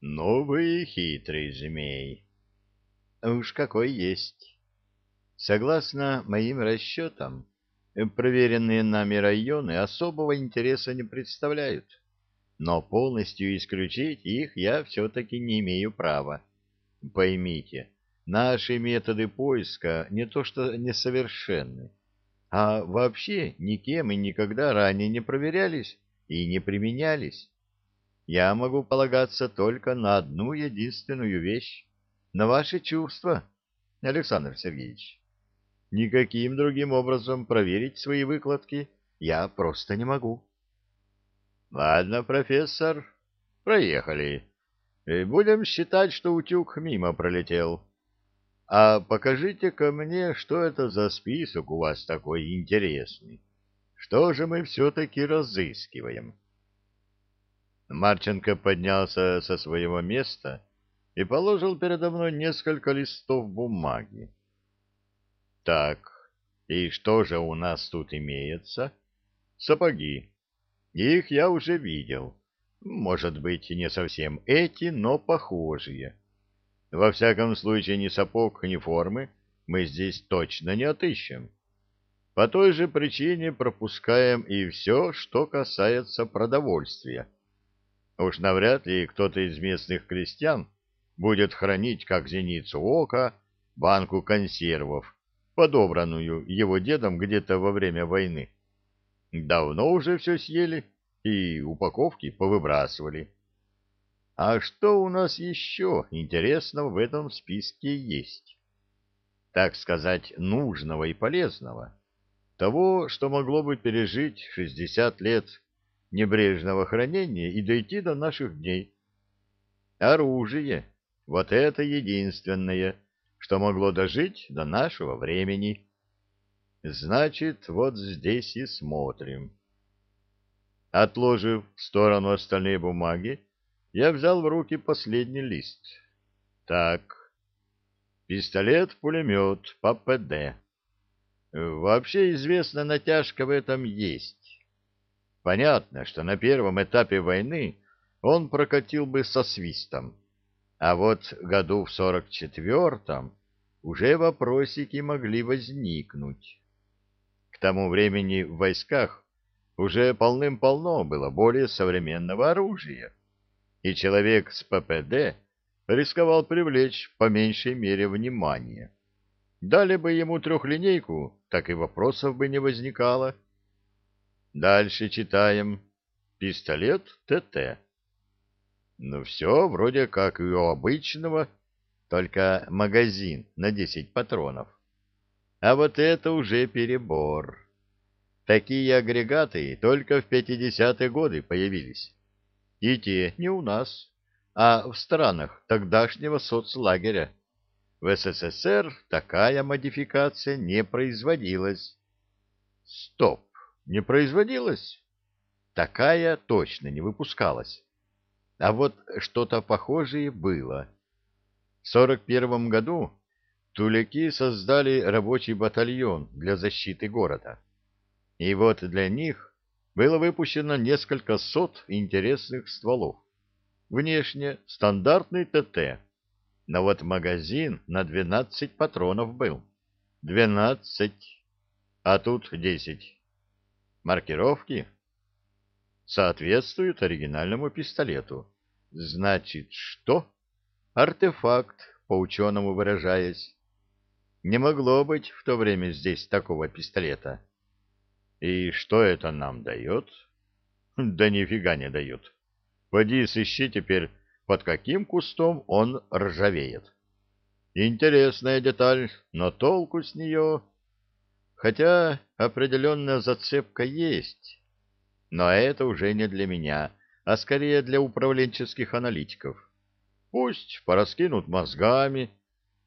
Ну вы хитрый змей. Уж какой есть. Согласно моим расчетам, проверенные нами районы особого интереса не представляют, но полностью исключить их я все-таки не имею права. Поймите, наши методы поиска не то что несовершенны, а вообще никем и никогда ранее не проверялись и не применялись. Я могу полагаться только на одну единственную вещь — на ваши чувства, Александр Сергеевич. Никаким другим образом проверить свои выкладки я просто не могу. — Ладно, профессор, проехали. Будем считать, что утюг мимо пролетел. А покажите-ка мне, что это за список у вас такой интересный. Что же мы все-таки разыскиваем? Марченко поднялся со своего места и положил передо мной несколько листов бумаги. Так, и что же у нас тут имеется? Сапоги. Их я уже видел. Может быть, не совсем эти, но похожие. Во всяком случае, ни сапог, ни формы мы здесь точно не отыщем. По той же причине пропускаем и все, что касается продовольствия. Уж навряд ли кто-то из местных крестьян будет хранить, как зеницу ока, банку консервов, подобранную его дедом где-то во время войны. Давно уже все съели и упаковки повыбрасывали. А что у нас еще интересного в этом списке есть? Так сказать, нужного и полезного. Того, что могло бы пережить 60 лет небрежного хранения и дойти до наших дней. Оружие. Вот это единственное, что могло дожить до нашего времени. Значит, вот здесь и смотрим. Отложив в сторону остальные бумаги, я взял в руки последний лист. Так, пистолет-пулемет ППД. Вообще известна натяжка в этом есть. Понятно, что на первом этапе войны он прокатил бы со свистом. А вот году в сорок четвертом уже вопросики могли возникнуть. К тому времени в войсках уже полным-полно было более современного оружия, и человек с ППД рисковал привлечь по меньшей мере внимание. Дали бы ему трехлинейку, так и вопросов бы не возникало. Дальше читаем. Пистолет ТТ. Ну все, вроде как и у обычного, только магазин на 10 патронов. А вот это уже перебор. Такие агрегаты только в 50-е годы появились. И те не у нас, а в странах тогдашнего соцлагеря. В СССР такая модификация не производилась. Стоп, не производилась? Такая точно не выпускалась. А вот что-то похожее было. В 41 году туляки создали рабочий батальон для защиты города. И вот для них было выпущено несколько сот интересных стволов. Внешне стандартный ТТ, но вот магазин на 12 патронов был. 12, а тут 10. Маркировки соответствуют оригинальному пистолету. Значит, что? Артефакт, по-ученому выражаясь. Не могло быть в то время здесь такого пистолета. И что это нам дает? Да нифига не дает. Поди сыщи теперь, под каким кустом он ржавеет. Интересная деталь, но толку с нее... Хотя определенная зацепка есть. Но это уже не для меня, а скорее для управленческих аналитиков. Пусть пораскинут мозгами,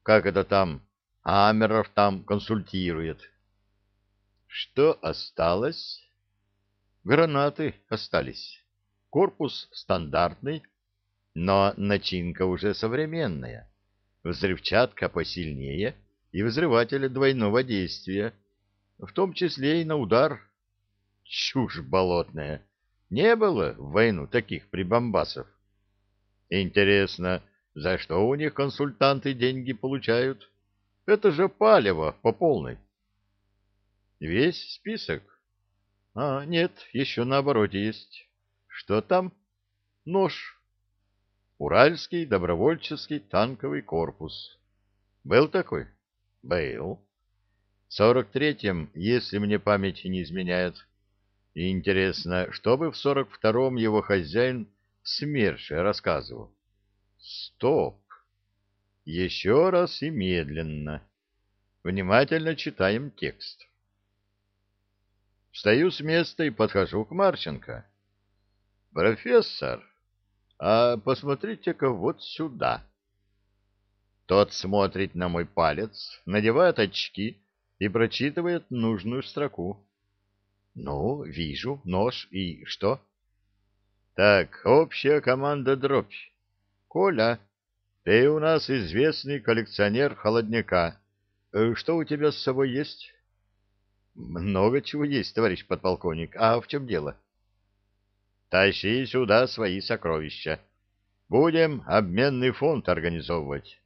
как это там, Амеров там консультирует. Что осталось? Гранаты остались. Корпус стандартный, но начинка уже современная. Взрывчатка посильнее и взрыватели двойного действия, в том числе и на удар. Чушь болотная. Не было в войну таких прибамбасов. Интересно, за что у них консультанты деньги получают? Это же палево по полной. Весь список? А, нет, еще на обороте есть. Что там? Нож. Уральский добровольческий танковый корпус. Был такой? Был. Сорок третьем, если мне память не изменяет. интересно, что бы в сорок втором его хозяин СМЕРШе рассказывал? Стоп! Еще раз и медленно. Внимательно читаем текст. Встаю с места и подхожу к Марченко. «Профессор, а посмотрите-ка вот сюда». Тот смотрит на мой палец, надевает очки и прочитывает нужную строку. «Ну, вижу, нож и что?» «Так, общая команда дробь. Коля, ты у нас известный коллекционер холодняка. Э, что у тебя с собой есть?» «Много чего есть, товарищ подполковник. А в чем дело?» Тащи сюда свои сокровища. Будем обменный фонд организовывать.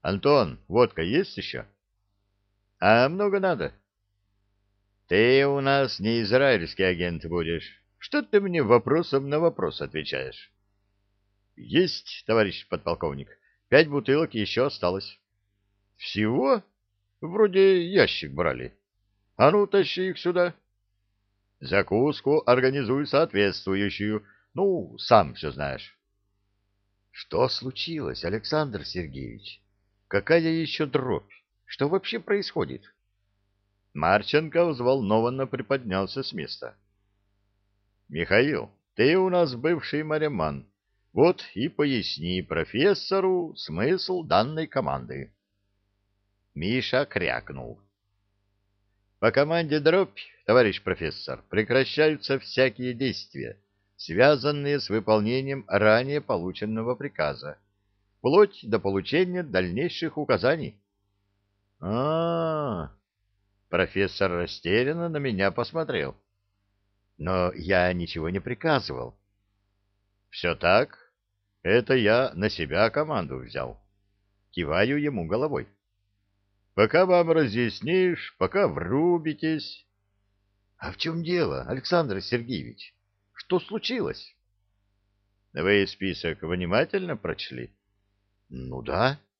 Антон, водка есть еще? А много надо? Ты у нас не израильский агент будешь. Что ты мне вопросом на вопрос отвечаешь? Есть, товарищ подполковник. Пять бутылок еще осталось. Всего? Вроде ящик брали. А ну, тащи их сюда. Закуску организуй соответствующую. Ну, сам все знаешь. Что случилось, Александр Сергеевич? Какая еще дробь? Что вообще происходит? Марченко взволнованно приподнялся с места. Михаил, ты у нас бывший мареман. Вот и поясни профессору смысл данной команды. Миша крякнул. По команде «Дробь», товарищ профессор, прекращаются всякие действия, связанные с выполнением ранее полученного приказа, вплоть до получения дальнейших указаний. А, Профессор растерянно на меня посмотрел. Но я ничего не приказывал. Все так. Это я на себя команду взял. Киваю ему головой. Пока вам разъяснишь, пока врубитесь. — А в чем дело, Александр Сергеевич? Что случилось? — Вы список внимательно прочли? — Ну да. —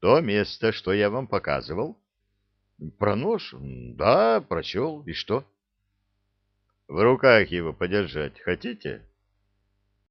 То место, что я вам показывал? — Про нож? Да, прочел. И что? — В руках его подержать хотите?